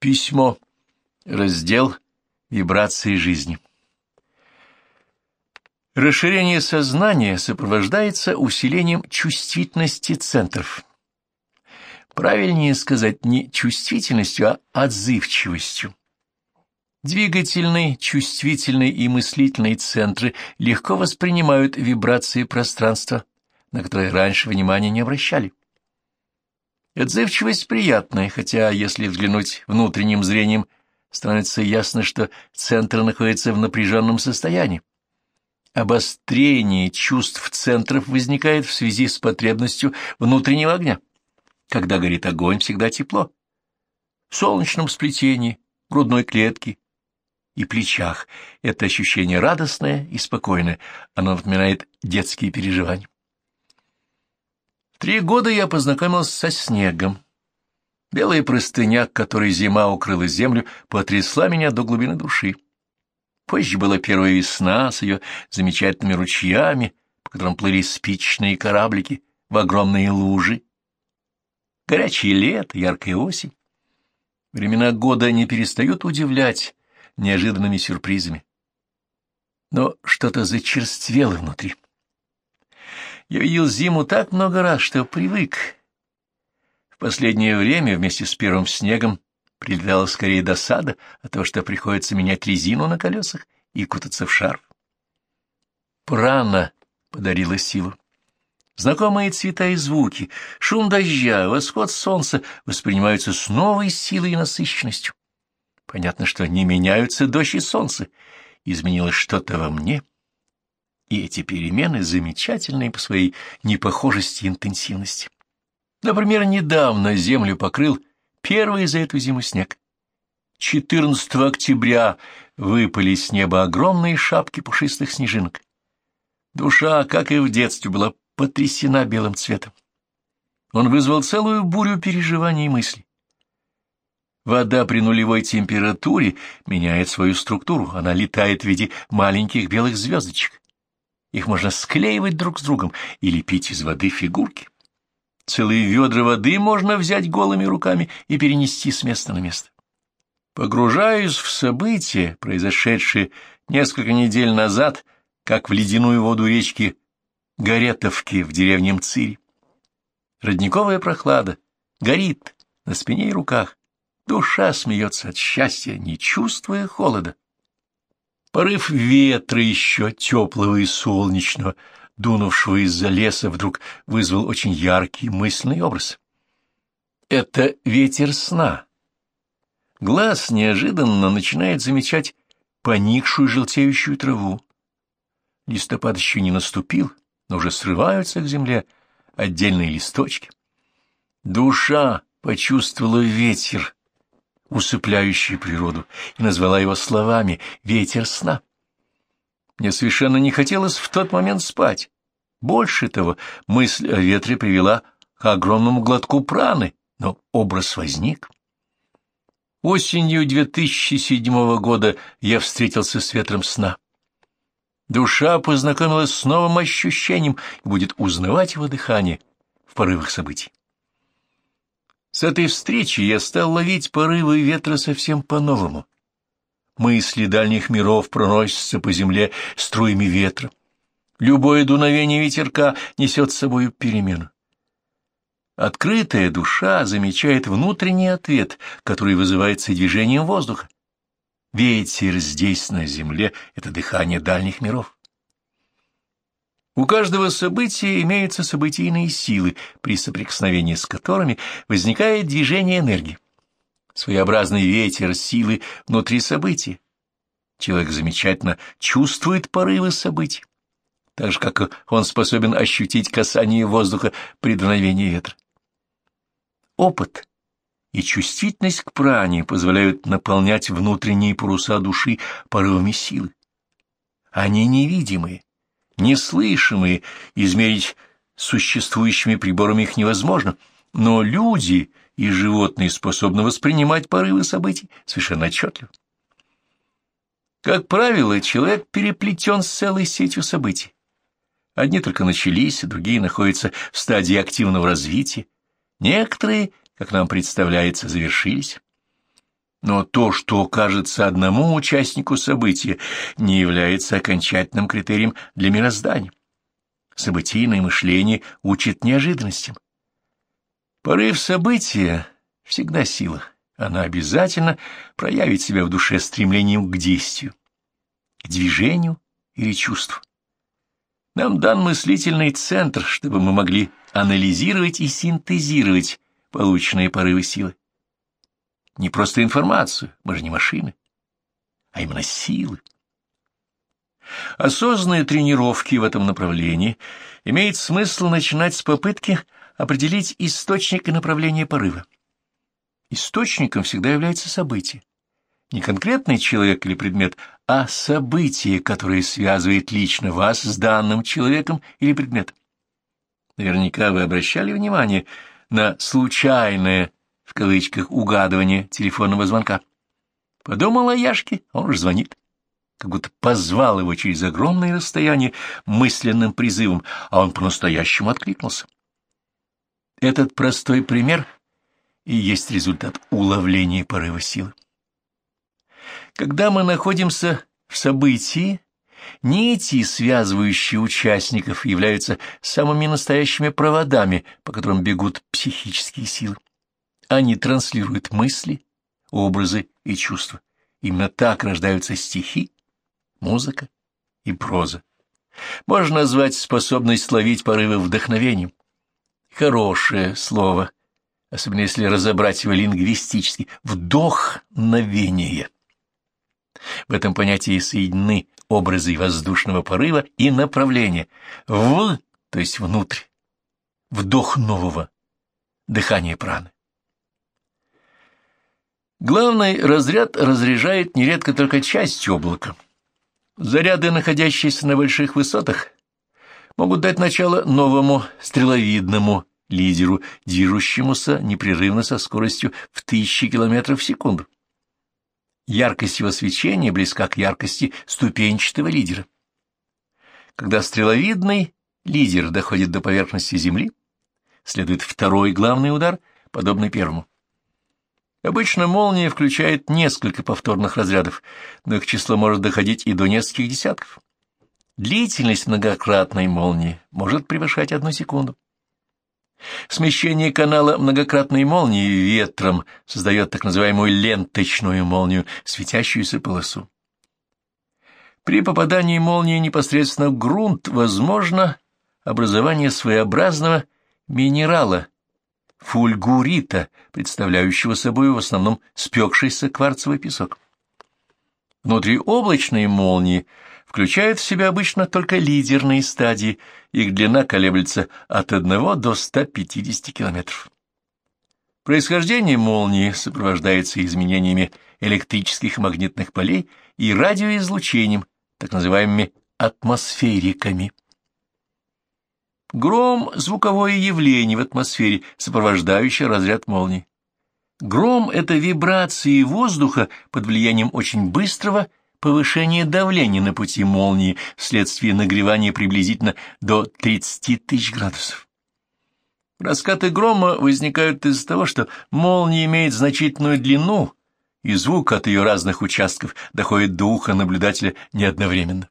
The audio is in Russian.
Письмо. Раздел «Вибрации жизни». Расширение сознания сопровождается усилением чувствительности центров. Правильнее сказать не чувствительностью, а отзывчивостью. Двигательные, чувствительные и мыслительные центры легко воспринимают вибрации пространства, на которые раньше внимания не обращали. Отзывчивость приятная, хотя, если взглянуть внутренним зрением, становится ясно, что центр находится в напряженном состоянии. Обострение чувств центров возникает в связи с потребностью внутреннего огня. Когда горит огонь, всегда тепло. В солнечном сплетении, грудной клетке и плечах это ощущение радостное и спокойное, оно напоминает детские переживания три года я познакомился со снегом. Белая простыня, которой зима укрыла землю, потрясла меня до глубины души. Позже была первая весна с ее замечательными ручьями, по которым плыли спичные кораблики в огромные лужи. Горячее лето, яркая осень. Времена года не перестают удивлять неожиданными сюрпризами. Но что-то зачерствело внутри. Я видел зиму так много раз, что привык. В последнее время вместе с первым снегом прилетала скорее досада от того, что приходится менять резину на колесах и кутаться в шарф. Прана подарила силу. Знакомые цвета и звуки, шум дождя, восход солнца воспринимаются с новой силой и насыщенностью. Понятно, что не меняются дождь и солнце. Изменилось что-то во мне, и эти перемены замечательные по своей непохожести и интенсивности. Например, недавно землю покрыл первый за эту зиму снег. 14 октября выпали с неба огромные шапки пушистых снежинок. Душа, как и в детстве, была потрясена белым цветом. Он вызвал целую бурю переживаний и мыслей. Вода при нулевой температуре меняет свою структуру, она летает в виде маленьких белых звездочек. Их можно склеивать друг с другом и лепить из воды фигурки. Целые ведра воды можно взять голыми руками и перенести с места на место. Погружаюсь в события, произошедшие несколько недель назад, как в ледяную воду речки Горетовки в деревне Мцири. Родниковая прохлада горит на спине и руках. Душа смеется от счастья, не чувствуя холода. Порыв ветра еще теплого и солнечного, дунувшего из-за леса, вдруг вызвал очень яркий мысленный образ. Это ветер сна. Глаз неожиданно начинает замечать поникшую желтеющую траву. Листопад еще не наступил, но уже срываются к земле отдельные листочки. Душа почувствовала ветер, усыпляющий природу, и назвала его словами «ветер сна». Мне совершенно не хотелось в тот момент спать. Больше того, мысль о ветре привела к огромному глотку праны, но образ возник. Осенью 2007 года я встретился с ветром сна. Душа познакомилась с новым ощущением и будет узнавать его дыхание в порывах событий. С этой встречи я стал ловить порывы ветра совсем по-новому. Мысли дальних миров проносятся по земле струями ветра. Любое дуновение ветерка несет с собой перемену. Открытая душа замечает внутренний ответ, который вызывается движением воздуха. Ветер здесь, на земле, — это дыхание дальних миров. У каждого события имеются событийные силы, при соприкосновении с которыми возникает движение энергии. Своеобразный ветер силы внутри события. Человек замечательно чувствует порывы событий, так же, как он способен ощутить касание воздуха при дуновении ветра. Опыт и чувствительность к пране позволяют наполнять внутренние паруса души порывами силы. Они невидимые, неслышимые, измерить существующими приборами их невозможно, но люди и животные способны воспринимать порывы событий совершенно отчетливо. Как правило, человек переплетен с целой сетью событий. Одни только начались, другие находятся в стадии активного развития, некоторые, как нам представляется, завершились. Но то, что кажется одному участнику события, не является окончательным критерием для мироздания. Событийное мышление учит неожиданностям. Порыв события — всегда сила. Она обязательно проявит себя в душе стремлением к действию, к движению или чувству. Нам дан мыслительный центр, чтобы мы могли анализировать и синтезировать полученные порывы силы. Не просто информацию, мы же не машины, а именно силы. Осознанные тренировки в этом направлении имеет смысл начинать с попытки определить источник и направление порыва. Источником всегда является событие. Не конкретный человек или предмет, а событие, которое связывает лично вас с данным человеком или предметом. Наверняка вы обращали внимание на случайное, в кавычках, угадывание телефонного звонка. Подумал о Яшке, он же звонит. Как будто позвал его через огромное расстояние мысленным призывом, а он по-настоящему откликнулся. Этот простой пример и есть результат уловления порыва силы. Когда мы находимся в событии, нити, связывающие участников, являются самыми настоящими проводами, по которым бегут психические силы. Они транслируют мысли, образы и чувства. Именно так рождаются стихи, музыка и проза. Можно назвать способность ловить порывы вдохновением. Хорошее слово, особенно если разобрать его лингвистически, вдохновение. В этом понятии соединены образы воздушного порыва и направления. В, то есть внутрь. Вдох нового. Дыхание праны. Главный разряд разряжает нередко только часть облака. Заряды, находящиеся на больших высотах, могут дать начало новому стреловидному лидеру, движущемуся непрерывно со скоростью в тысячи километров в секунду. Яркость его свечения близка к яркости ступенчатого лидера. Когда стреловидный лидер доходит до поверхности Земли, следует второй главный удар, подобный первому. Обычно молния включает несколько повторных разрядов, но их число может доходить и до нескольких десятков. Длительность многократной молнии может превышать одну секунду. Смещение канала многократной молнии ветром создает так называемую ленточную молнию, светящуюся полосу. При попадании молнии непосредственно в грунт возможно образование своеобразного минерала, фульгурита, представляющего собой в основном спекшийся кварцевый песок. Внутриоблачные молнии включают в себя обычно только лидерные стадии, их длина колеблется от 1 до 150 километров. Происхождение молнии сопровождается изменениями электрических магнитных полей и радиоизлучением, так называемыми атмосфериками. Гром — звуковое явление в атмосфере, сопровождающее разряд молнии. Гром — это вибрации воздуха под влиянием очень быстрого повышения давления на пути молнии вследствие нагревания приблизительно до 30 тысяч градусов. Раскаты грома возникают из-за того, что молния имеет значительную длину, и звук от ее разных участков доходит до уха наблюдателя не одновременно.